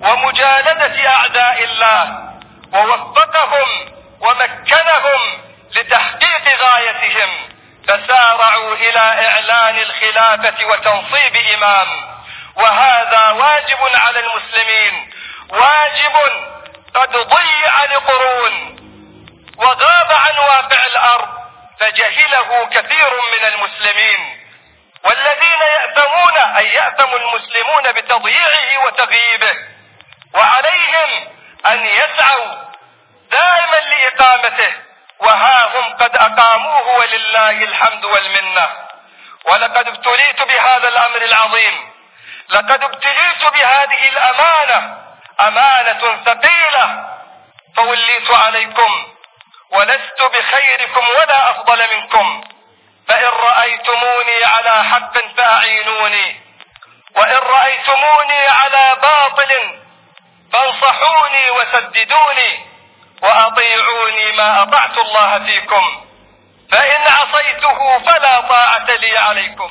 ومجالدة أعداء الله ووفقهم ومكنهم لتحقيق غايتهم فسارعوا إلى إعلان الخلافة وتنصيب إمام وهذا واجب على المسلمين واجب قد ضيع لقرون وغاب عن واقع الأرض فجهله كثير من المسلمين والذين يأثمون أي يأثم المسلمون بتضييعه وتغييبه وعليهم أن يسعوا دائما لإقامته وها هم قد أقاموه ولله الحمد والمنة ولقد ابتليت بهذا الأمر العظيم لقد ابتليت بهذه الأمانة أمانة ثقيلة فوليت عليكم ولست بخيركم ولا أفضل منكم فإن رأيتموني على حق فأعينوني وإن رأيتموني على باطل فانصحوني وسددوني وأطيعوني ما أطعت الله فيكم فإن عصيته فلا طاعة لي عليكم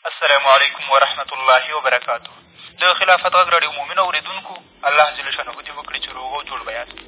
السلام علیکم ورحمة الله وبرکاته د خلافت غږ راډیو مومنو اورېدونکو الله جل شانه دې وکړي چې روغ او جوړ به یاست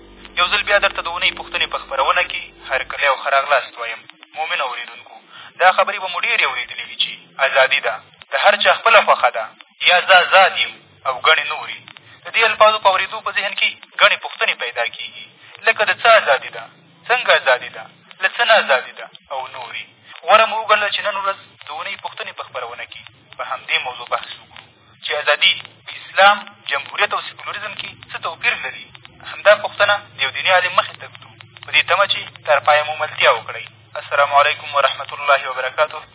یو ځل بیا درته د اونۍ پوښتنې په خپرونه کې هرکلی او ښه راغلاست وایم مومن اورېدونکو دا خبرې به مو ډېرې اورېدلې وي چې ازادي ده د هر چا خپله خوښه ده یا زه ازاد یم او ګڼې نورې د دې الفاظو په اورېدو په ذهن کې ګڼې پوښتنې پیدا کېږي لکه د څه ازادي ده څنګه ازادي ده؟ له څه نه ازادي ده؟ او نورې. غوره مو وګڼله چې نن ورځ د اونۍ پوښتنې په خپرونه کې په همدې موضوع بحث وکړو چې ازادي په اسلام، جمهوریت او سیکولریزم کې څه توپیر لري؟ همدا پوښتنه د یو دیني عالم مخې ته ږدو په دې تمه چې تر پایه مو ملتیا وکړئ. السلام علیکم ورحمة الله وبرکاته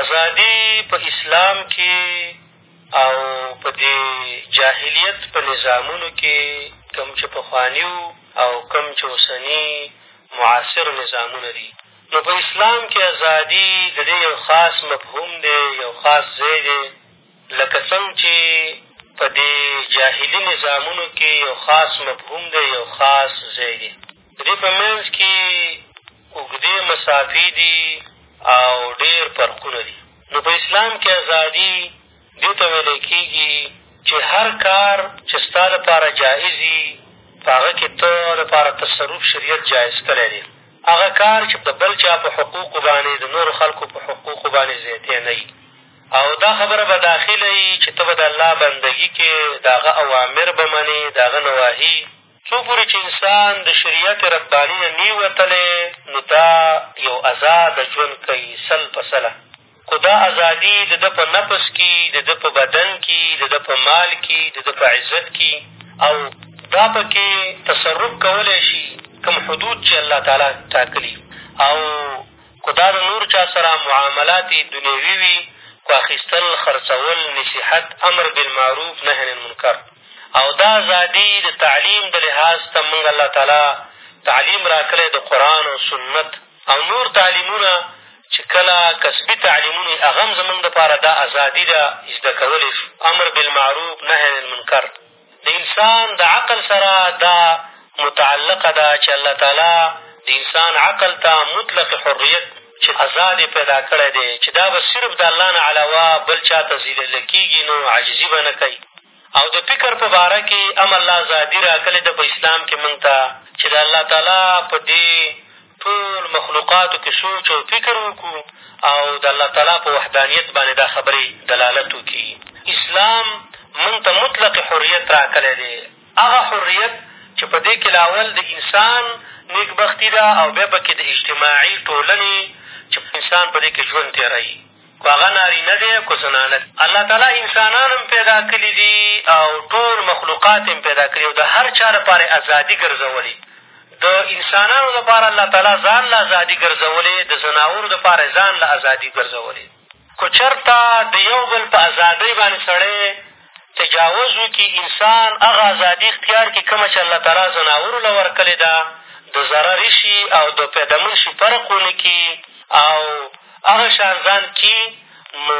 ازادي په اسلام کښې او په دې جاهلیت په نظامونو کښې کوم چې پخواني وو او کوم چې اوسني معاصر نظامونه دي نو په اسلام کښې ازادي د دې یو خاص مفهوم دی یو خاص ځای دی لکه څنګ چې په دې جاهلي نظامونو کښې یو خاص مفهوم دی یو خاص ځای دی د دې په منځ کښې اوږدې مسافې دي او ډېر فرقونه دي، نو په اسلام کې ازادي دې ته ویلی کېږي چې هر کار چې ستا لپاره جایز وي، په هغه کې ته لپاره تصرف شریعت جایز کړی دی، هغه کار چې د بل چا په حقوقو باندې د نورو خلکو په حقوقو باندې زیاتی نه وي او دا خبره به داخله وي چې ته به د الله بندګي کوې، د هغه اوامر به منې، د هغه نواهي. څو پورې چې انسان د شریعت رباني نه نی وتلی، نو دا یو ازاد ژوند کوي، سل په سله، خو دا ازادي د ده په نفس کي، د ده په بدن کي، د ده په مال کي، د ده په عزت کي او دا په کې تصرف کولای شي، کوم حدود چې الله تعالی ټاکلي او که دا د نور چا سره معاملات دنیوي وي، که اخیستل، خرڅول، نصیحت، امر بالمعروف، نهی عن المنکر او دا ازادي د تعلیم د لحاظ ته مونږ الله تعالی تعلیم راکړی د قرآن او سنت او نور تعلیمونه چې کله کسبي تعلیمونه وي هغه هم زمونږ دپاره دا ازادي ده چې زده کولی شو، امر بالمعروف، نهی عن المنکر. د انسان د عقل سره دا متعلقه ده چې الله تعالی د انسان عقل ته مطلق حریت چې ازاد یې پیدا کړی دی چې دا به صرف د الله نه علاوه بل چا ته ذیله کېږي نو عاجزي به نه کوي او د فکر په باره کې هم الله ازادي را کړې ده په اسلام کې مونږ ته چې د الله تعالی په دې ټول مخلوقاتو کښې سوچ او فکر وکړو او د الله تعالی په وحدانیت باندې دا خبرې دلالت وکړي. اسلام مونږ ته مطلق حریت راکړی دی، هغه حریت چې په دې کښې لاول د انسان نېکبختي ده او بیا په کښې د اجتماعي ټولنې چې انسان په دې کښې ژوند تېروي. که هغه نارینه دی او که زنانه دی. الله تعالی انسانان هم پیدا کړي دي او ټول مخلوقات یې هم پیدا کړي او د هر چا لپاره یې ازادي ګرځولې. د انسانانو لپاره الله تعالی ځان له ازادي ګرځولې، د ځناورو لپاره یې ځان له ازادي ګرځولې. که چېرته د یو بل په ازادۍ باندې سړی تجاوز وکړي انسان هغه ازادي اختیار کړي کومه چې الله تعالی ځناورو له ورکړې ده د ضرر شي او د پیدمن شي فرق ونه کړي او هغه شان ځان کړي نو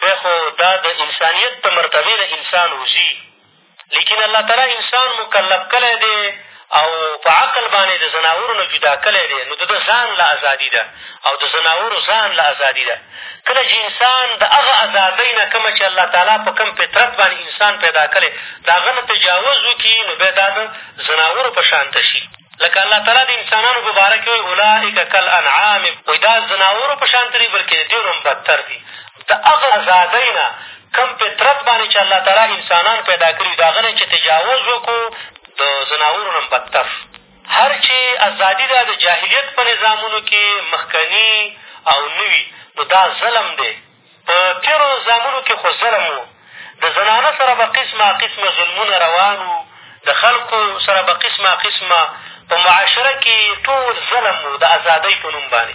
بیا خو دا د انسانیت د مرتبې نه انسان وځي لیکن الله تعالی انسان مکلف کړی دی او په عقل باندې د ځناورو نه جدا کلی دی نو د ده ځان له ازادي ده او د ځناورو ځان له ازادي ده کله چې انسان د هغه ازادۍ نه کومه چې الله تعالی په کوم فطرت باندې انسان پیدا کړی د هغه نه تجاوز وکړي نو بیا دا د ځناورو په شانته شي لکه الله تعالی د انسانانو په باره کښې وایي اولئک کالانعام وایي دا ځناورو په شانته دي بلکې د دې هم بدتر دي د هغه ازادۍ نه کم فطرت باندې چې الله تعالی انسانان پیدا کړي د هغه نه چې تجاوز وکړو د ځناورو نه هم بدتر شو. هر چې ازادي ده د جاهلیت په نظامونو کې مخکني او نوي نو دا ظلم دی. په تېرو نظامونو کې خو ظلم و. د زنانه سره به قسمه قسمه ظلمونه روان وو، د خلکو سره به قسمه قسمه په معاشره کې ټول ظلم و د ازادۍ په نوم باندې.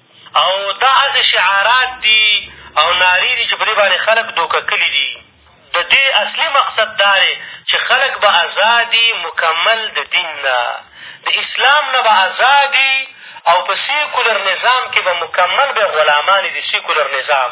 او دا هسې شعارات دي او نارې دي چې په دې باندې خلک دوکه کلي دي د دې اصلي مقصد دا دی چې خلک به ازادي مکمل د دین نه د اسلام نه به ازادي او په سیکولر نظام کې به مکمل به غلامانې د سیکولر نظام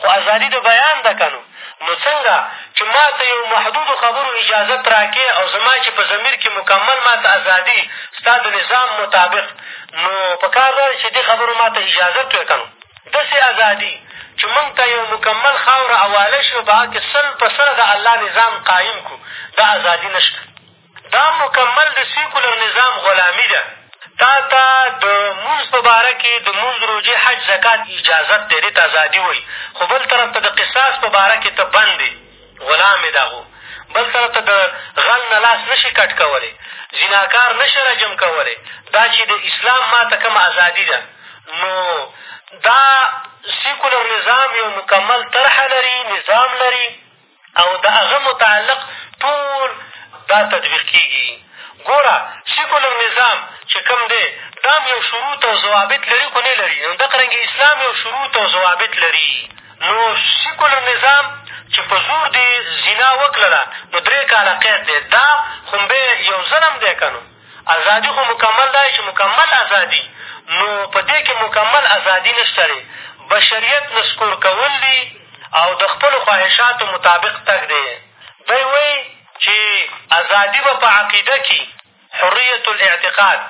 خو ازادي د بیان ده که نو نو څنګه چې ما ته یو محدودو خبرو اجازت راکې او زما چې په ضمیر کې مکمل ما ته ازادي ستا د نظام مطابق نو په کار ده چې دې خبرو ما ته اجازت ورکړم داسې ازادي چې مونږ ته یو مکمل خاوره حواله شي او په هغه کښې سل په سله د الله نظام قایم کړو دا ازادي نه شته دا مکمل د سیکولر نظام غلامي ده تا ته د مونځ په باره کې د مونځ روژې حج زکات اجازت دی دې ته ازادي وایي خو بل طرف ته د قصاص په باره کې ته بند یې غلام یې د هغو بل طرف ته د غل نه لاس نه شي کټ کولی زیناکار نه شي رجم کولی دا چې د اسلام ما ته کومه ازادي ده نو دا سیکولر نظام یو مکمل طرحه لري نظام لري او د هغه متعلق ټول دا تطبیق کېږي ګوره سیکولر نظام چې کوم دی دا هم یو شروط او ضوابط لري خو نه لري نو دغه رنګې اسلام یو شروط او ضوابط لري نو سیکولر نظام چې په زور دې زنا وکړله نو درې کاله قید دی دا خو به یو ظلم دی که نو ازادي خو مکمل دا یې چې مکمل ازادي نو په دې کښې مکمل ازادي نه شته دی بشریت نسکور کول دي او د خپلو خواهشاتو مطابق تګ دی دی وایي چې ازادي به په عقیده کښې حریت الاعتقاد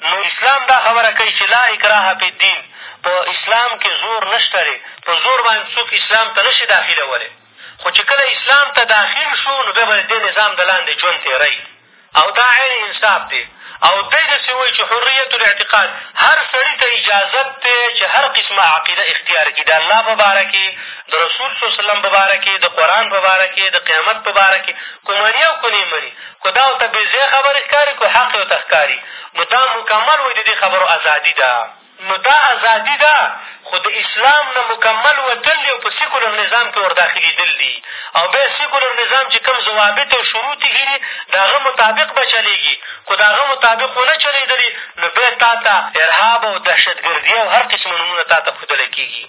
نو اسلام دا خبره کوي چې لا اکراه فی الدین په اسلام کښې زور نه شته دی په زور باندې څوک اسلام ته نه شي داخلولی خو چې کله اسلام ته داخل شو نو بیا به د دې نظام د لاندې ژوند تېری او دا عین انصاف دی او دی داسې وایي چې حریت الاعتقاد هر سړي ته اجازت دی چې هر قسمه عقیده اختیار کړي د الله په باره کې د رسول صلی وسلم په باره کې د قرآن په باره کې د قیامت په باره کې که مني او که نه مني که دا ورته بېځای خبرې ښکاري که حق یې ورته ښکاري نو دا مکمل وایي د دې خبرو ازادي ده نو دا ازادي ده، خو د اسلام نه مکمل وتل دي او په سیکولر نظام کښې ورداخلېدل دي او بیا سیکولر نظام چې کوم ضوابط او شروط ایښي دي د هغه مطابق به چلېږي، خو د هغه مطابق ونه چلېدلې نو بیا تا ته ارهاب او دهشتګردي او هر قسمه نومونه تا ته ښودلی کېږي.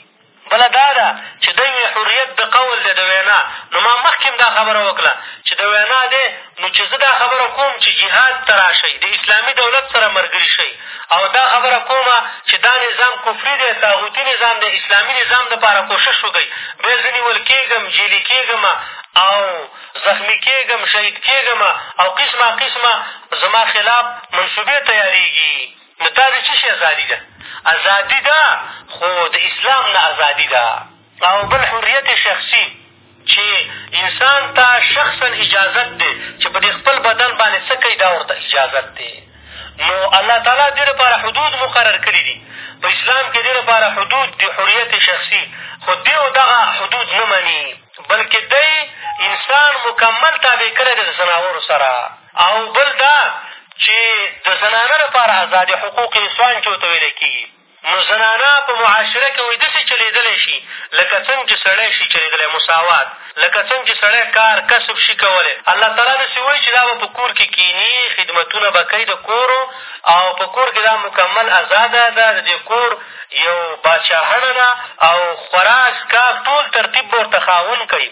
بله دا ده چې دی وي حریت د قول دی، د وینا، نو ما مخکې هم دا خبره وکړه چې د وینا دی، نو چې زه دا خبره کوم چې جهاد ته راشئ، د اسلامي دولت سره ملګري شئ او دا خبره کوم چې دا نظام کفري دی، طاغوتي نظام دی، اسلامي نظام دپاره کوشش وکړئ، بیا زه نیول کېږم، جیلي کېږم او زخمي کېږم، شهید کېږم او قسمه قسمه زما خلاف منصوبې تیارېږي. نو دا د څه شي ازادي ده؟ ازادي ده خو د اسلام نه ازادي ده او بل حریت شخصي چې انسان ته شخصا اجازت دی چې په دې خپل بدن باندې څه کوي دا ورته اجازت دی نو الله تعالی دې لپاره حدود مقرر کړي دي په اسلام کې دې لپاره حدود دي حریت شخصي خو دې دغه حدود نه مني بلکې دی انسان مکمل تابع کړی دی د ځناورو سره او بل دا چې د زنانه لپاره ازادې حقوق انسان چو ته ویلی کېږي نو زنانه په معاشره کښې وایي داسې چلېدلی شي لکه څنګه چې سړی شي چلېدلی مساوات لکه څنګه چې سړی کار کسب شي کولی الله تعالی داسې وایي چې دا به په کور کښې کښېني خدمتونه به کوي د کور او په کور کښې دا مکمل ازاده ده د دې کور یو باچاهڼه ده او خوراک څښاک ټول ترتیب به ورته خاوند کوي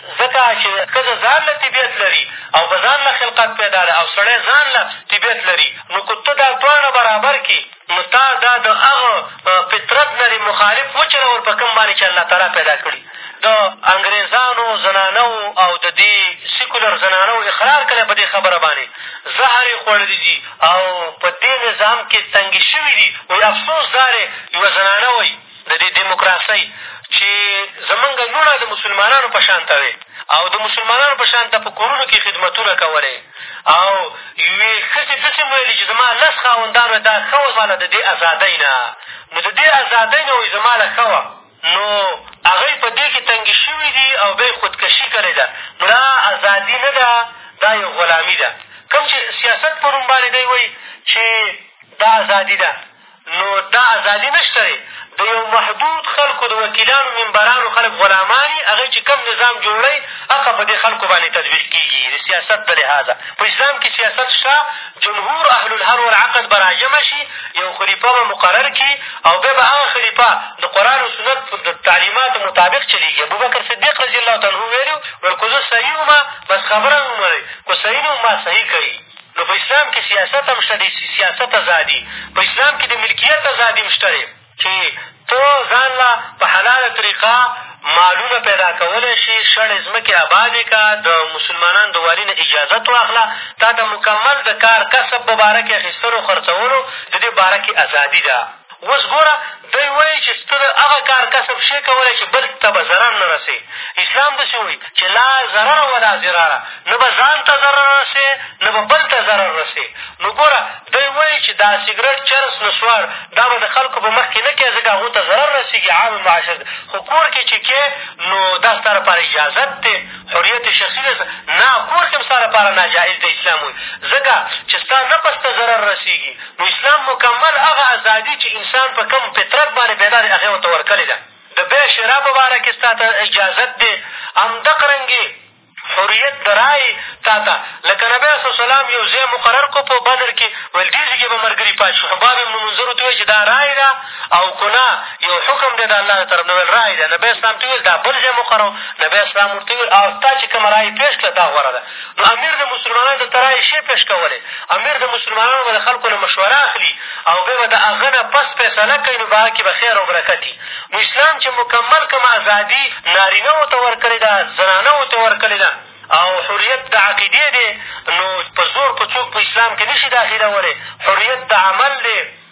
ځکه چې ښځه ځان له طبیعت لري او په ځان له خلقت پیدا ده او سړی ځان له طبیعت لري، نو که ته دا دواړه برابر کړې، نو تا دا د هغه فطرت نه دې مخالف وچلول په کوم باندې چې الله تعالی پیدا کړي. د انګرېزانو زنانو او د دې سیکولر زنانو اقرار کړی په دې خبره باندې، زهر یې خوړلي دي او په دې نظام کښې تنګې شوي دي، وایي افسوس دا دی یوه زنانه وایي، د دې دېموکراسۍ چې زمونږ لوڼه د مسلمانانو په شانته وې او د مسلمانانو په شانته په کورونو کښې خدمتونه کولې او یوې ښځې داسې هم ویلي چې زما لس خاوندانو یې دا ښه وه زما له د دې ازادۍ نه نو د دې ازادۍ نه وایي زما له ښه وه نو هغوی په دې کښې تنګې شوي دي او بیا یې خودکشي کړې ده نو دا ازادي نه ده دا یو غلامي ده کوم چې سیاست په نوم باندې دی وایي چې دا ازادي ده نو دا ازادي نه شته دی، د یو محدود خلکو د وکیلانو ممبرانو خلک غلامان یي، هغوی چې کوم نظام جوړوي هغه په دې خلکو باندې تطبیق کېږي د سیاست د لحاظه په اسلام کې سیاست شته جمهور اهل الحل والعقد به راجمع شي یو خلیفه به مقرر کړي او بیا به هغه خلیفه د قرآن و سنت د تعلیماتو مطابق چلېږي ابوبکر صدیق رضي الله عنه ویلي ورکو زه صحیح وم بس خبره مې ومنئ که صحیح نه وم ما صحیح کوي نو په اسلام کښې سیاست هم شته دی سیاست ازادي په اسلام کښې د ملکیت ازادي هم شته دی چې ته ځان له په حلاله طریقه مالونه پیدا کولی شې شړې ځمکې ابادې که د مسلمانان د والي نه اجازت واخله تا ته مکمل د کار کسب په باره کې اخیستلو خرڅولو د دې باره کې ازادي ده اوس ګوره دی وایي چې ته د هغه کار کسب شې کولی چې بل ته به ضرر نه رسوې اسلام داسې وایي چې لا ضرر ولا ضراره نه به ځان ته ضرر رسوې نه به بل ته ضرر رسوې نو ګوره دی وایي چې دا سګرټ چرس نسوار دا به د خلکو په مخ کښې نه کوې ځکه هغو ته ضرر رسېږي عام معاشر خو کور کښې چې کې نو دا ستا لپاره اجازت دی حریت شخصي دی نه کور کښې هم ستا لپاره ناجایز دی اسلام وایي ځکه چې ستا نفس ته ضرر رسېږي نو اسلام مکمل هغه ازادي چې انسان په کوم فطرت باندې پېدا دی هغه ورته ورکړې ده د بيع شرا په باره کښې ستا ته اجازت دی همدق رنګې حریت د رایې تا ته لکه نبی علیه السلام یو ځای مقرر کړو په بدر کښې ویل دې ځي کښې به ملګري پاتې شو حباب ابن منظر ورته وویل چې دا رایې ده او که نه یو حکم دی د الله د طرف نه ویل رایې ده نبی اسلام ته وویل دا بل ځای مقرر نبی اسلام ورته وویل او ستا چې کومه رایې پېښ کړه دا غوره ده امیر د مسلمانانو ته ته رایې شې پېش کولی امیر د مسلمانانو به د خلکو نه مشوره اخلي او بیا به د هغه نه پس فیصله کوي نو په هغه کښې به خیر او برکت وي نو اسلام چې مکمل کومه ازادي نارینه و ته ورکړې ده زنانه و ته ورکړې ده او حریت د عقیدې دی نو په زور په څوک په اسلام کښې نه شي داخلولی حریت د عمل دی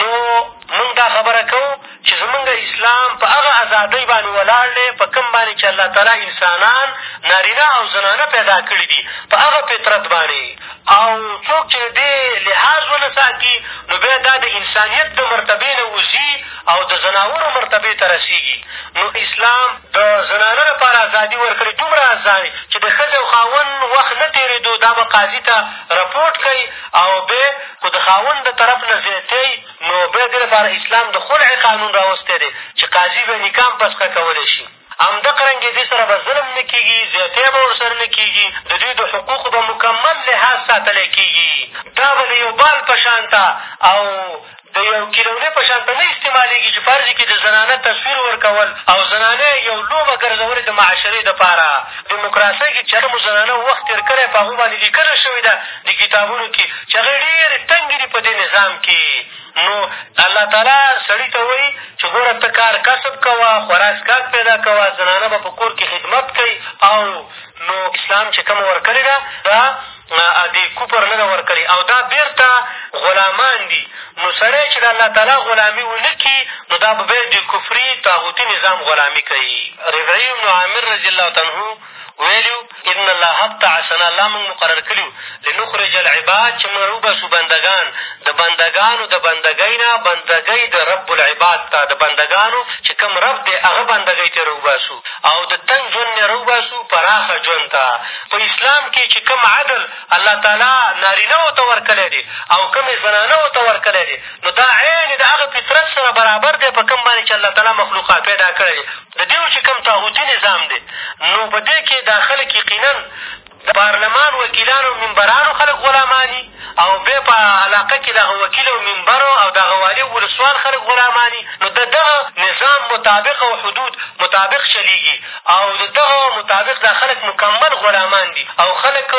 نو مونږ دا خبره کوو چې زمونږ اسلام په هغه ازادۍ باندې ولاړ دی په کوم باندې چې الله تعالی انسانان نارینه او زنانه پیدا کړي دي په هغه فطرت باندې او څوک چې د دې لحاظ ونه ساتي نو بیا دا د انسانیت د مرتبې نه وځي او د ځناورو مرتبې ته رسېږي نو اسلام د زنانه لپاره ازادي ورکړې دومره ازادي چې د ښځې او خاوند وخت نه تېرېدو دا به قاضي ته رپورټ کوي او بیا خو د خاوند د طرف نه زیاتی نو بیا دې لپاره اسلام د خلع قانون راوستی دی چې قاضي بیا نکاح هم فسخه کولی شي همدقه رنګې دې سره به ظلم نه کېږي زیاتی به ورسره نه کېږي د دوی د حقوقو به مکمل لحاظ ساتلی کېږي دا به د یو بال په شانته او د یو کیلونې په شانته نه استعمالېږي چې فرض کړي د زنانه تصویر ورکول او زنانه یې یو لوبه ګرځولې د معاشرې دپاره دیموکراسۍ کښې چې هلته مو زنانه وخت تېر کړی په هغو باندې لیکنه شوې ده دې کتابونو کښې چې هغې ډېرې تنګې دي په دې نظام کښې نو الله تعالی سړي ته وایي چې ګوره ته کار کسب کوه خوراک څښاک پیدا کوه زنانه به په کور کښې خدمت کوي او نو اسلام چې کومه ورکړې ده دا دې کفر نه ده ورکړې او دا بېرته غلامان دي نو سړی چې د الله تعالی غلامي ونه کړي نو دا به بیا د کفري طاغوتي نظام غلامي کوي ربعي بن عامر رضي الله عنه ویلي وو ان الله ابتعثنا الله مونږ مقرر کړي یو لنخرج العباد چې مونږ راوباسو بندګان د بندګانو د بندګۍ نه بندګۍ د رب العباد ته د بندګانو چې کوم رب دی هغه بندګۍ ته راوباسو او د تنګ ژوند نه راوباسو پراخه ژوند ته په اسلام کې چې کوم عدل الله تعالی نارینه ته ورکړی دی او کومې زنانه ته ورکړی دی نو دا عین د هغه فطرت سره برابر دی په کوم باندې چې الله تعالی مخلوقات پیدا کړی دی د دې چې کوم طاغوتي نظام دی نو په دې کښې دا خلک یقینا د پارلمان وکیلان او ممبرانو خلک غلامان دي او بیا په علاقه کښې د هغه وکیل او ممبر او د هغه والي او ولسوال خلک غلامان دي نو د دغه نظام مطابق او حدود مطابق چلېږي او د دغه مطابق دا خلک مکمل غلامان دي او خلک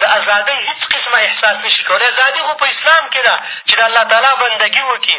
د ازادۍ هېڅ قسمه احساس نه شي کولی ازادي خو په اسلام کښې ده چې د الله تعالی بندګي وکړي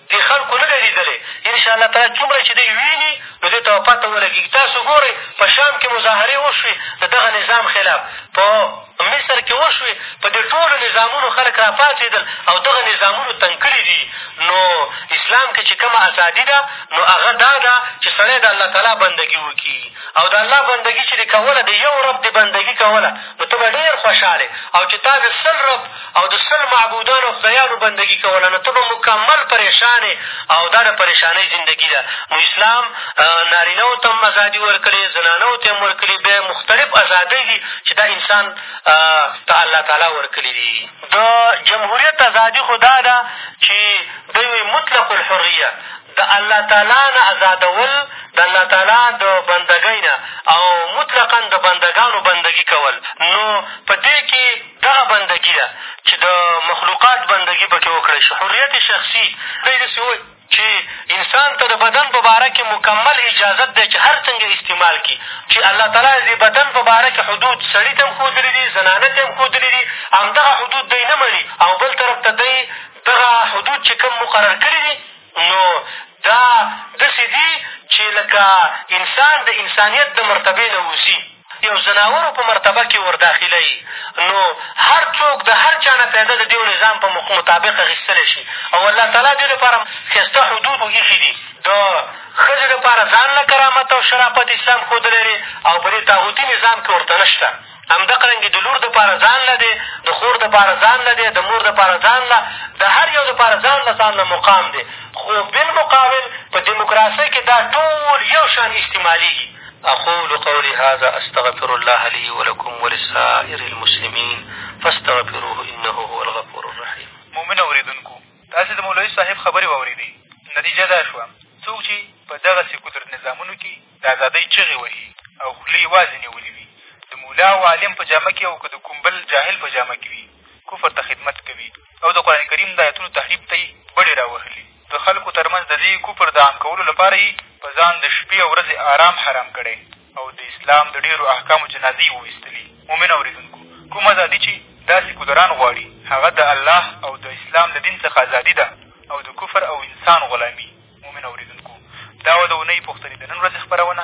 دې خلکو نه دی لېدلی ان شاء الله تعالی څومره چې دی ویني نو دې ته به پته ولګېږي تاسو ګورئ په شام کښې مظاهرې وشوې د دغه نظام خلاف په مصر کښې وشوې په دې ټولو نظامونو خلک را پاڅېدل او دغه نظامونو تنګ کړي دي نو اسلام کښې چې کومه ازادي ده نو هغه دا ده چې سړی د الله تعالی بندګي وکړي او د الله بندګي چې دې کوله د یو رب دې بندګي کوله نو ته به ډېر خوشحاله او چې تا د سل رب او د سل معبودانو او خدایانو بندګي کوله نو ته به مکمل پرېشان یې او دا د پرېشانۍ زندګي ده نو اسلام نارینه وو ته هم ازادي ورکړې زنانه وو ته یې هم ورکړې بیا مختلف ازادۍ دي چې دا انسان ته الله تعالی ورکړي دي د جمهوریت ازادي خو دا ده چې د یوې مطلق الحریه د الله تعالی نه ازادول د الله تعالی د بندګۍ نه او مطلقا د بندګانو بندګي کول نو په دې کښې دغه بندګي ده چې د مخلوقات بندګي په کې وکړی شي حریت شخصي دی داسې ووایي چې انسان ته د بدن په باره کې مکمل اجازت دی چې هر څنګه استعمال کړي چې الله تعالی د بدن په باره کې حدود سړي ته هم ښودلي دي زنانه ته هم ښودلي دي همدغه حدود دی نه مني او بل طرف ته دی دغه حدود چې کوم مقرر کړي دي نو دا داسې دي چې لکه انسان د انسانیت د مرتبې نه وځي یو ځناورو په مرتبه کښې ورداخلوي نو هر څوک د هر چا نه پیده د دېو نظام په مطابق اخیستلی شي او الله تعالی دې لپاره ښایسته حدود ایښي دي د ښځې لپاره ځان نه کرامت او شرافت اسلام ښودلی دی او په دې طاغوتي نظام کښې ورته نه شته همدقه رنګې د لور دپاره ځان له دی د خور دپاره ځان له دی د مور دپاره ځان له د هر یو دپاره ځان له ځان له مقام دی خو بالمقابل په دیموکراسۍ کښې دا ټول یو شان استعمالېږي اقول قولي هذا استغفر الله لي ولکم ولسائر المسلمين فاستغفروه انه هو الغفور الرحيم مومنو اورېدونکو تاسې د مولوي صاحب خبرې واورېدې نتیجه دا شوه څوک چې په دغسې قدرت نظامونو کښې د ازادۍ چغې وهي او خولې یې وازې نیولې وي د ملا او عالم په جامه کښې او که د کوم بل جاهل په جامه کښې وي کفر ته خدمت کوي او د قرآن کریم د ایتونو تحریف ته یې بډې را وهلي، د خلکو تر منځ د دې کفر د عام کولو لپاره یې په ځان د شپې او ورځې ارام حرام کړی او د اسلام د ډېرو احکامو جنازې یې وویستلي. مؤمنه اورېدونکو! کوم ازادي چې دا سیکولران غواړي، هغه د الله او د اسلام له دین څخه ازادي ده او د کفر او انسان غلامي. مؤمنه اورېدونکو! دا وه د اونۍ پوښتنې د نن ورځې خپرونه.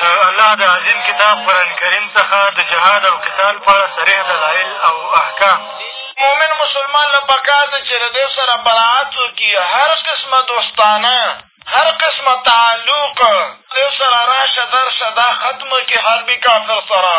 د الله د عظیم کتاب قرآن کریم څخه د جهاد او قتال په اړه صریح دلایل او احکام مؤمن مسلمان له پکار دی چې له دې سره براعت وکړي هر قسمه دوستانه هر قسمه تعلق دې سره راشه درشه دا ختمه کړي حربي کافر سره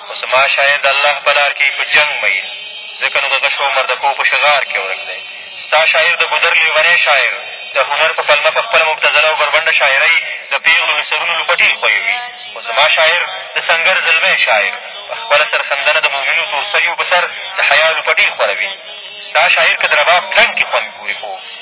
خو زما شاعر د الله په لار کښې په جنګ مئين ځکه نو د غشو او مردکو په شغار کښې ورک دی ستا شاعر د ګودر لېونی شاعر د هنر په پلمه په خپله مبتذله او بربنډه شاعرۍ د پېغلو له سرونو لوپټې ښويوي خو زما شاعر د سنګر زلمی شاعر په خپله سرښندنه د مؤمنو تورسريو په سر د حيا لوپټې ښوروي ستا شاعر که د رباب ترنګ کښې خوند ګوري خو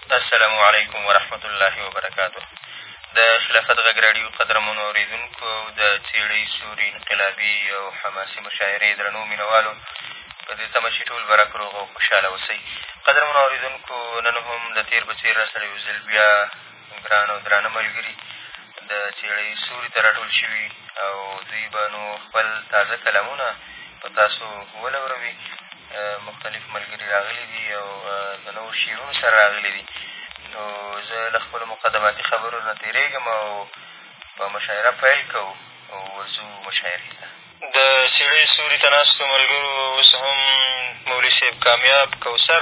السلام علیکم ورحمة الله وبرکاته د خلافت غږ راډیو قدرمنو اورېدونکو او د څېړۍ سوري انقلابي او حماسي مشاعرې درنو مینوالو په دې تمه چې ټول به رک روغ او خوشحاله اوسئ قدرمنو اورېدونکو نن هم د تېر په څېر راسره یو ځل بیا ګران او درانه ملګري د څېړۍ سوري ته راټول شوي او دوی به نو خپل تازه کلامونه په تاسو ولوروي مختلف ملګري راغلي دي او د نوو شعرونو سره راغلي دي نو زه له خپلو مقدماتي خبرو نه تېرېږم او په مشاعره پیل کوو او ورځو مشاعرې ته د څېړۍ سیوري ته ناستو ملګرو اوس هم مولوي صاحب کامیاب کوثر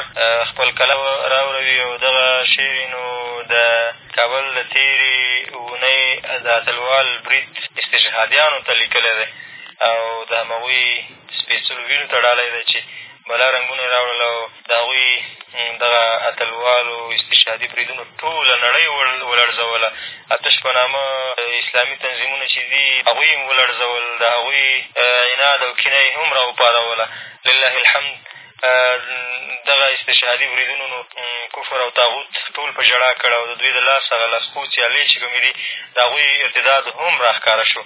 خپل قلم راوروي او دغه شعر یې نو د کابل د تېرې اوونۍ د اتلوال برید استشهادیانو ته لیکلی دی او د همغوی سپېڅلو وینو ته ډالی دی چې بلا رنګونه یې راوړل او د هغوی دغه اتلوالو استشهادي بریدونو ټوله نړۍ ولړزوله اتش په نامه اسلامي تنظیمونه چې دي هغوی هم ولړزول د هغوی عناد او کینه یې هم را وپاروله لله الحمد دغه استشهادي بریدونو نو کفر او تاغوت ټول په ژړا کړ او د دوی د لاس هغه لاسپوڅي الې چې کومې دي د هغوی ارتداد هم را ښکاره شو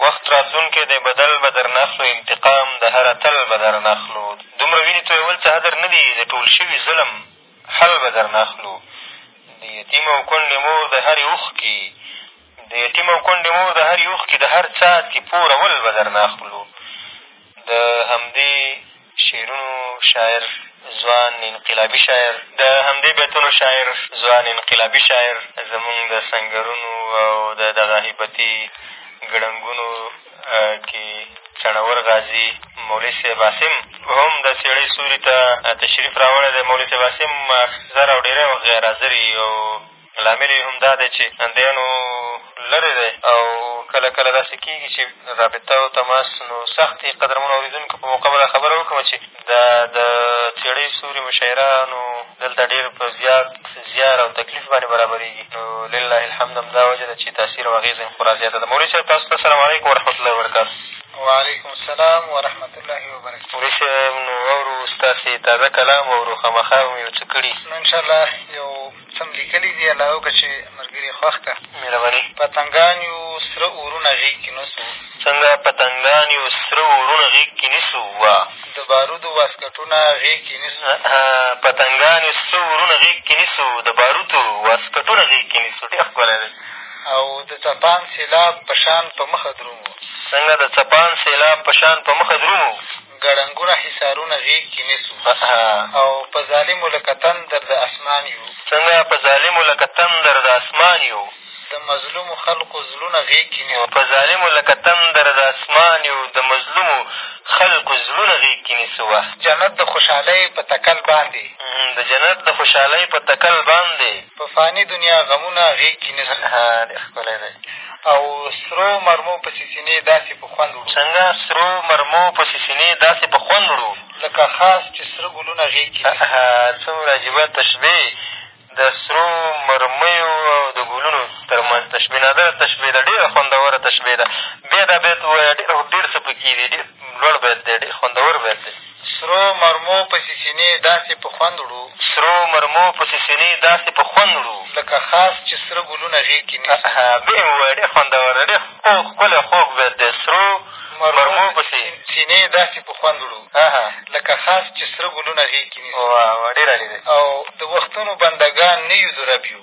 وخت راتلونکی دی بدل به درنه اخلو انتقام د هر اتل به درنه اخلو دومره وینې تویول څه هدر نه دي د ټول شوي ظلم حل به درنه اخلو د یتیم او کونډې مور د هرې اوښکې د یتیم او کونډې مور د هرې اوښکې د هر څاڅکي پورول به درنه اخلو د همدې شعرونو شاعر ځوان انقلابي شاعر د همدې بیتونو شاعر ځوان انقلابي شاعر زمونږ د سنګرونو او د دغه هیبتي ګړنګونو کې څڼور غازي مولوي صاحب عاصم هم د څېړۍ سوري ته تشریف راوړی دی مولوي صاحب عاصم اکثره او ډېری وخت غیرحاضر وي او لامل یې هم دا دی چې اندیانو لرې دی او کله کله داسې کېږي چې رابطه او تماس نو سخت یې قدرمنو اورېدونکو په موقع به دا خبره وکړم چې دا د څېړۍ سوري مشاعرانو دلته ډېر په زیات زیار او تکلیف باندې برابرېږي نو لله الحمد همدا وجه ده چې تاثیر او اغېزه یې خورا زیاته ده مولوي صاحب تاسو ته السلام علیکم ورحمت الله وبرکاتو وعلیکم السلام ورحمت الله وبرکاتو مولوي صاحب نو اورو ستاسې تازه کلام اورو خامخا به مو یو څه کړي نو انشاءالله یو څه مو لیکلي دي الله وکړه چې ملګري یې خوښ کړه مهرباني پتنګان یو سره اورونه غېږ کې نیسو څنګه پتنګان یو سره اورونه غېږ کې نیسو وا د بارودو واسکټونه غېږ کې نیسو پتنګان یو سره اورونه غېږ کې نیسو د باروتو واسکټونه غېږ کې نیسو ډېر ښکلی دی او د څپان سېلاب په شان په مخه درومو څنګه د څپان سېلاب په شان په مخه درومو ګړنګونه حصارونه غېږ کې نیسو او په ظالمو لکه تندر د اسمان یو څنګه په ظالمو لکه تندر د اسمان یو د مظلومو خلقو زړونه غېږ کې نیسو په ظالمو لکه تندر د اسمان یو د مظلومو خلقو زړونه غېږ کې نیسو وه جنت د خوشحالۍ په تکل باندې د جنت د خوشحالۍ په تکل باندې په فاني دنیا غمونه غېږ کې نیسو ښکلی دی او سرو مرمو پسې سینې داسې په خوند وړو. څنګه سرو مرمو پسې سینې داسې په خوند وړو. لکه خاص چې سره ګلونه غېږ کې نیسي. اها څومره عجیبه تشبیه د سرو مرمیو او د ګلونو تر منځ تشبیه نادره تشبیه ده ډېره خوندوره تشبیه ده بیا دا بیت ووایه ډېر څه په کې دي ډېر لوړ بیت دی ډېر خوندور بیت دی. سرو مرمو پسې سینې داسې په خوند وړو. سرو مرمو پسې سینې داسې په خوند وړو. لکه خاص چې سره ګلونه غېږ کې نیسي. ها ها بیا یې ووایه ډېر خوندور دی ډېر ښکلی خوږ بیت دی سرو مرمو پسې سینې داسې په خوند وړو. ها ها لکه خاص چې سره ګلونه غېږ کې نیسي. واه واه ډېر عالي دی. او د وختونو بندګان نه یو د رب یو.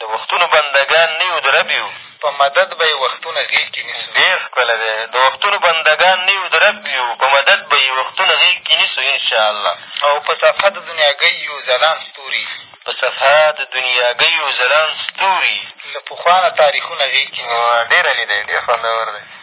د وختونو بنده ګان نه یو د رب یو. په مدد به یې وختونه غېږ کې نیسو. ډېر ښکلی دی. د وختونو بنده ګان نه یو د رب یو. په مدد به یې وختونه غېږ کې نیسو ان شاء الله. او په صفحه د دنیاګۍ یو ځلانده ستوري. په صفحه د دنیاګۍ یو ځلانده ستوري. له پخوا نه تاریخونه غېږ کې نیسو. ډېر عالي دی. ډېر خوندور دی.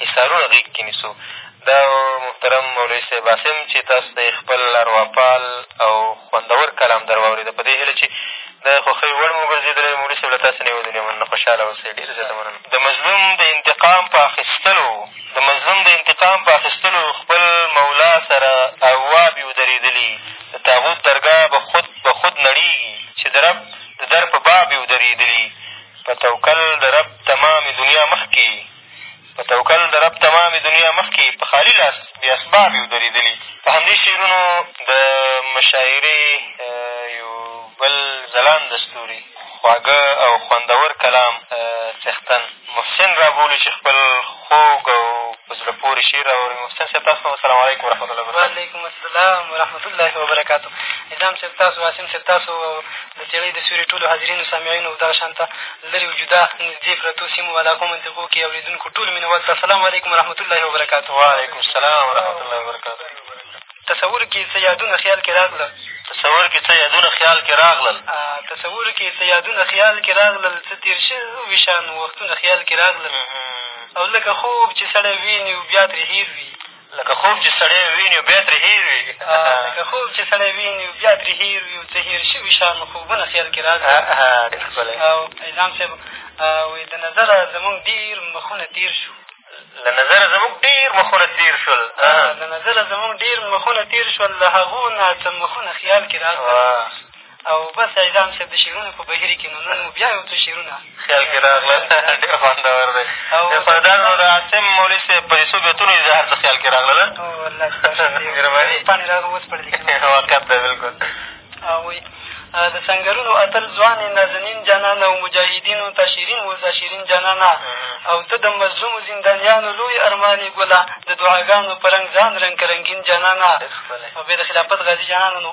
حصارونه غېږ کې نیسو. دا محترم مولوي صاحب عاصم چې تاسو ته یې خپل ارواپال او خوندور کلام در واورېده، په دې هیله چې د خوښۍ وړ مو ګرځېدلی، مولوي صاحب له تاسې نه یوه دنیا مننه، خوشحاله اوسئ. ډېره زیاته مننه. د مظلوم د انتقام په اخېستلو د مظلوم د انتقام په اخېستلو خپل مولا سره اواب یو درېدلي، د طاغوت درګاه به خود به خود نړېږي چې د رب د در په باب یو درېدلي، په توکل د رب تمامې دنیا مخکې په توکل د رب تمامې دنیا مخکې په خالي لاس بې اسباب یو درېدلي په همدې شعرونو د مشاعرې یو بل ځلانده ستوري خواږه او خوندور کلام څښتن محسن را بولي چې خپل خوږ او په زړه پورې شعر را واوري محسن صاحب تاسو هم السلام علیکم ورحمت الله وبرکاتو وعلیکم السلام ورحمت الله وبرکاتو نظام صاحب تاسو عاصم صاحب تاسو او د څېړۍ د سیوري ټولو حاضرینو سامعینو او دغه شان ته لرې او جدا نږدې پرتو سیمو علاقو منطقو کې اورېدونکو ټولو مینه والو ته السلام علیکم ورحمة الله وبرکاته وعلیکم السلام ورحمة الله وبرکاته تصور کې څه یادونه خیال کې راغله تصور کې څه یادونه خیال کې راغلل تصور کې څه یادونه خیال کې راغلل څه تېر شوي شان وختونه خیال کې راغلل او لکه خوب چې سړی ویني او بیا ترې هېر وي لکه خوب چې سړی ویني او بیا ترې هېر وي لکه خوب چې سړی ویني او بیا ترې هېر وي او څه هېر شوي شیان مو خوبونه خیال کښې را ځي او نظام صاحب وایي د نظره زمونږ ډېر مخونه تېر شو له نظره زمونږ ډېر مخونه تېر شول له نظره زمونږ ډېر مخونه تېر شول له هغو نه څه مخونه خیال کښې را او بس اعدام صاحب د شعرونو په بهیر کښې نو نن مو بیا یو څو شعرونه خیال کښې راغلل ډېر خوندور دی دا نو د عاصم مولوي صاحب په دې څو بیتونو دې هر څه خیال کښې راغلل واقعت دی بلکل هغوی د سنګرونو اتل ځوانې نازنین جانانه او مجاهدینو ته شیرین اوسه شیرین جانانه او ته د مظلومو زندانیانو لوی ارمانې ګله د دعاګانو په رنګ ځان رنګ که رنګین جانانه او بیا د خلافت غازي جانانه نو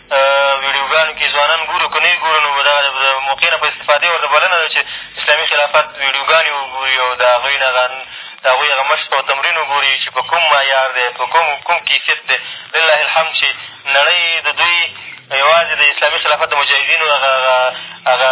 ویډیوګانو کښې ځوانان ګورو که نه ګورو نو دغه د موقع نه په استفادې ورته بلنه ده چې اسلامي خلافت ویډیوګانې وګوري او د هغوی نه هغه د هغوی هغه مشق او تمرین وګوري چې په کوم معیار دی په کوم کوم کیفیت دی لله الحمد چې نړۍ د دوی یوازې د اسلامي خلافت د مجاهدینو هغه هغه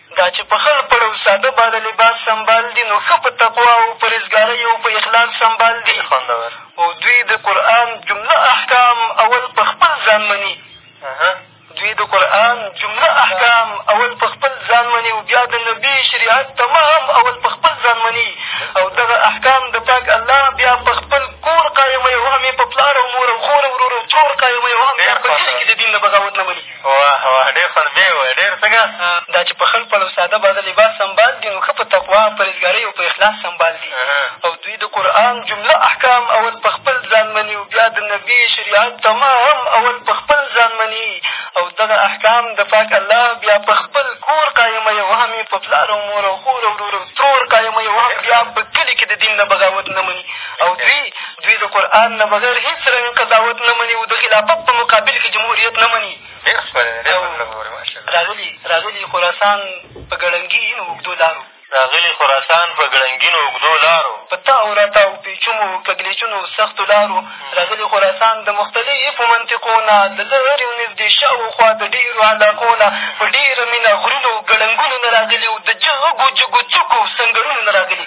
دا چې په خړ پړ او ساده باده لباس سمبال دي، نو ښه په تقوا او پرهېزګارۍ او په اخلاص سمبال دي او دوی د قرآن جمله احکام اول په خپل ځان مني دوی د قرآن جمله احکام اول په خپل ځان مني او بیا د نبي شریعت تمه هم اول په خپل ځان مني او دغه احکام د پاک الله بیا په خپل کور قایموي او هم یې په پلار او مور او خور او ورور او ترور قایموي او هم بیا په کلي کښې د دین د بغاوت نه مني واه واه ډېر خوند بیا یې ووایه ډېر څنګه دا چې په خړ پړ او ساده باده لباس سمبال دي نو ښه په تقوا پرهېزګارۍ او په اخلاص سمبال دي او دوی د قرآن جمله احکام اول په خپل ځان مني او بیا د نبي شریعت تمه هم اول په خپل ځان مني او دغه احکام د پاک الله بیا په خپل کور قایموي او هم یې په پلار او مور او خور او ورور او ترور قایموي او هم بیا په کلي کښې د دین نه بغاوت نه مني او دوی دوی د قرآن نه بغیر هېڅ رنګ قضاوت نه مني او د خلافت په مقابل کښې جمهوریت نه مني راغلي راغلي خراسان په ګړنګینو اوږدو لارو راغلي خراسان په ګړنګینو اوږدو لارو په تاو راتاو پېچومو کږلېچونو سختو لارو راغلي خراسان د مختلفو منطقو نه د لرې او نږدې شاوخوا د ډېرو علاقو نه په ډېره مینه غرونو ګړنګونو نه راغلي او د جګو جګو څوکو سنګرونو نه راغلي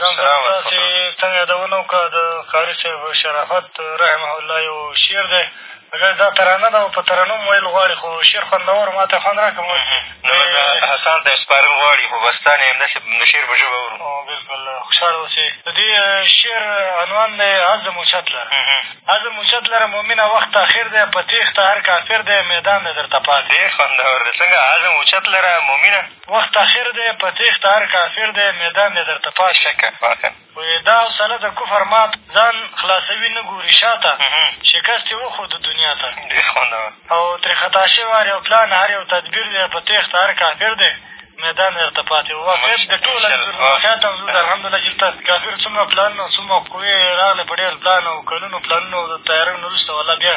ځان سره مې داسې تنګ یادونه وکړه د قاري صاحب شرافت رحمه الله یو شعر دی ځکه دا ترانه ده او په ترنم ویل غواړي خو شعر خوندور ما ته خوند را کړه مونږ حسان ته یې سپارل غواړي خو بس تا نه یې همداسې د شعر په ژبه اورو بلکل خوشحاله اوسې د دې شعر عنوان دی عزم اوچت لره عزم اوچت لره مؤمنه وخت تاخیر دی په تېښته هر کافر دی میدان دی درته پاتې ډېر خوندور دی څنګه عزم اوچت لره مؤمنه وخت اخر دی په تېښته هر کافر دی مېده مې درته پاته که وایې دا حوصله د کفر ماته ځان خلاصوي نه ګوري شا ته شکست یې وښود دنیا ته ډېر خوندور او ترې خطا شوی هر یو پلان هر یو تدبیر دی په تېښته هر کافر دی مېده مې درته پاتې واقعي د ټول واقعیت انځور دی الحمدلله چې دلته کافر څومره پلانونه څومره قوې راغلې په ډېر پلان او کلونو پلانونو د تیارۍ نه وروسته والله بیا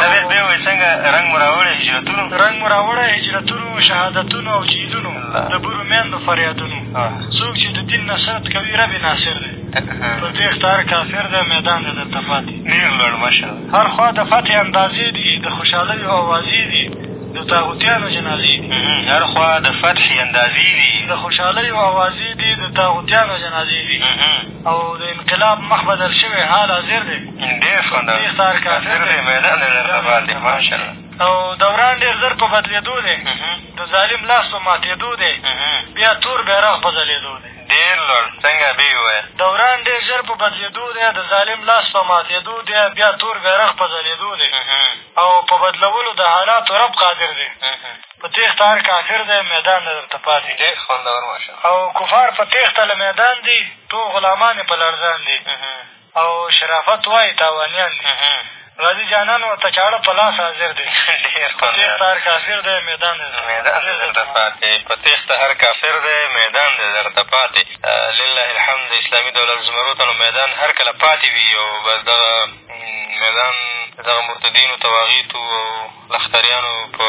جاوېد بېګ وایي څنګه رنګ مو راوړی هجرتونو رنګ مو راوړی هجرتونو شهادتونو او جهیلونو د برو میندو فریادونو څوک چې د دین نصرت کوي رب یې ناصر دی په دې ښکار کافر دی میدان دی درته پاتې ډېر لوړ مشر هر خوا د فتحې اندازې دي د خوشحالیو اوازې دي د تاغوتیانو جنازې دي هر خوا د فتحې اندازې دي د خوشحالیو اوازې دي د تاغوتیانو جنازې دي او د انقلاب مخ بدل شوی حال حاضر دی ډېر خوند او دوران ډېر زر په بدلېدو دی د ظالم لاس په ماتېدو دی بیا تور بیرغ په ځلېدو دی ډېر لوړ څنګه بې ووایه دوران ډېر ژر په بدلېدو دی د ظالم لاس په ماتېدو دی بیا تور بیرغ په ځلېدو دی او په بدلولو د حالاتو رب قادر دی په تېښته هر کافر دی میدان نه درته پاتې ډېر خوندور او کفار په تېښته له میدان دي ټول غلامان یې په لړزان دي او شرافت وايې تاوانيان دي غازي جانان ورته چاړه په لاس حاضر دی په تېښته هر کافر دی مېدان دی درته پاتې په تېښته هر کافر دی مېدان دی درته پاتې لله الحمد اسلامي دولت زمرو ته نو مېدان هر کله پاتې وي او بس دغه مېدان دغه مرتدینو تواغیتو او لښکریانو په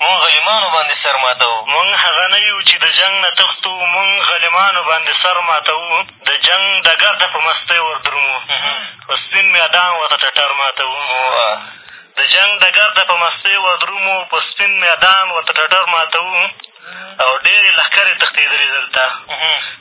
مونږ غلیمانو باندې سر ماتوو. مونږ هغه نه یو چې د جنګ نه تښتو. مونږ غلیمانو باندې سر ماتوو. د جنګ ډګر ته په مستۍ ور درومو. په سپین میدان ورته ټټر ماتوو. د جنګ ډګر ته په مستۍ ور درومو. په سپین میدان ورته ټټر ماتوو. او ډېرې لښکرې تښتېدلې دلته.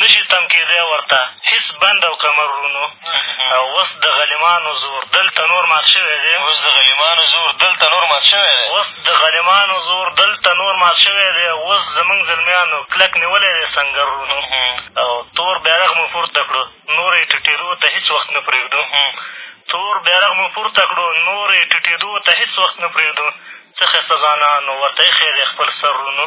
نه شي تم کېدای ورته هېڅ بند او کمر وروڼو اوس د غلیمانو زور دلته نور مات شوی دی اوس د غلیمانو زور دلته نور مات شوی دی اوس د غلیمانو زور دلته نور مات شوی دی اوس زمونږ زلمیانو کلک نیولی دی سنګر وروڼو او تور بیرغ مو پورته کړو نور یې ټټېدو ته هېڅ وخت نه پرېږدو تور بیرغ مو پورته کړو نور یې ټټېدو ته هېڅ وخت نه پرېږدو څه ښایسته ځوانانو ورته ایښی دی خپل سر وروڼو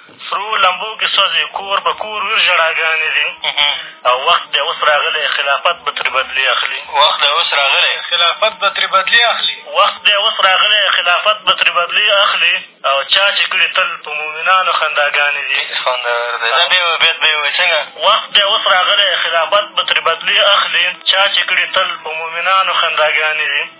سرو لمبو کې سوځې کور په کور ویر ژړاګانې دي او وخت دی اوس راغلی خلافت به ترې بدلې اخلي وخت دی اوس راغلی خلافت به ترې بدلې اخلي وخت دی اوس راغلی خلافت به ترې بدلې اخلي او چا چې کړي تل په مؤمنانو خنداګانې دي خوندور دی دا بیا بیت به یې وایي څنګه وخت دی اوس راغلی خلافت به ترې بدلې اخلي چا چې کړي تل په مؤمنانو خنداګانې دي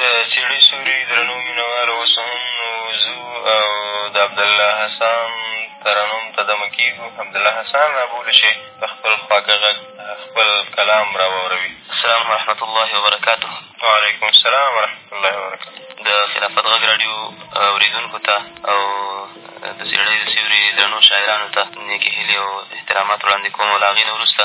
د څېړۍ سوري درنو مینه والو اوس هم ځو او د عبدالله حسام ترنم ته دمه کېږو. عبدالله حسام رابولو چې په خپل خواږه غږ خپل کلام را واوروي. السلام ورحمة الله وبرکاته. وعلیکم السلام ورحمة الله وبرکاته. د خلافت غږ راډیو اورېدونکو ته او د څېړۍ د سیوري درنو شاعرانو ته نېکې هیلې او احترامات وړاندې کوم او له هغې نه وروسته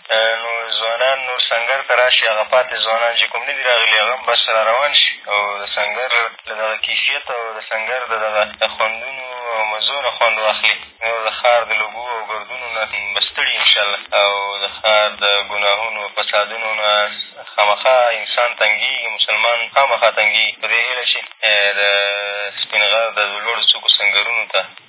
نو ځوانان نور سنګر ته راشي هغه پاتې ځوانان چې کوم نه دي راغلي هغه هم بس را روان شي او د سنګر د دغه کیفیت او د سنګر د دغه خوندونو او مزو نه خوند واخلي نور د ښار د لوګو او ګردونو نه به ستړي انشاءالله او د ښار د ګناهونو او فسادونو نه خامخا انسان تنګېږي مسلمان خامخا تنګېږي په دې هیله چې د سپین غر د لوړو څوکو سنګرونو ته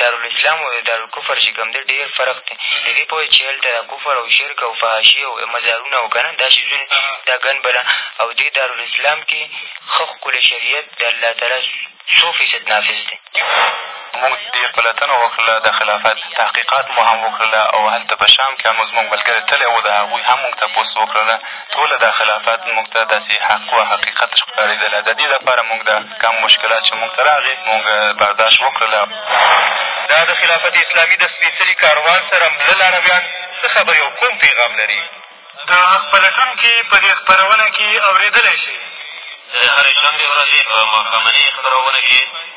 دارالاسلام او د دارالکفر چې کوم دی ډېر فرق دی د دې په وجه چې هلته دا کفر او شرک او فحاشي او مزارونه او که نه دا شیزونه دا ګن بلن او دې دارالاسلام کې ښه ښکلی شریعت د الله تعالی څو فیصد نافظ دی موږ ډېر پلټنه وکړله د خلافت تحقیقات مو هم وکړله او هلته په شام کښې هم زموږ ملګری تللی و د هغوی هم موږ تپوس وکړله ټوله دا خلافت موږ ته داسې حق و حقیقت ښکارېدله، د دې لپاره موږ دا کم مشکلات چې موږ ته راغې، موږ برداشت وکړله. دا د خلافت اسلامي د سپېڅلي کاروان سره مله لارویان څه خبرې او کوم پیغام لري؟ د حق پلټونکي په دې خپرونه کې اورېدلی شئ. د هرې شنبې ورځې په ماښامنۍ خپرونه کې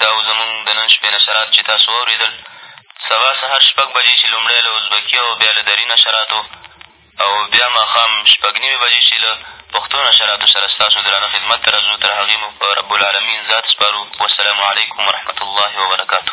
دا و زموږ د نن شپې نشرات چې تاسو واورېدل سبا سهار شپږ بجې چې لومړی له ازبکي او بیا له دري نشراتو او بیا ماښام شپږ نیمې بجې چې له پښتو نشراتو سره ستاسو درانه خدمت ته راځو تر هغې مو په رب العالمین ذات سپارو والسلام علیکم ورحمة الله وبرکاته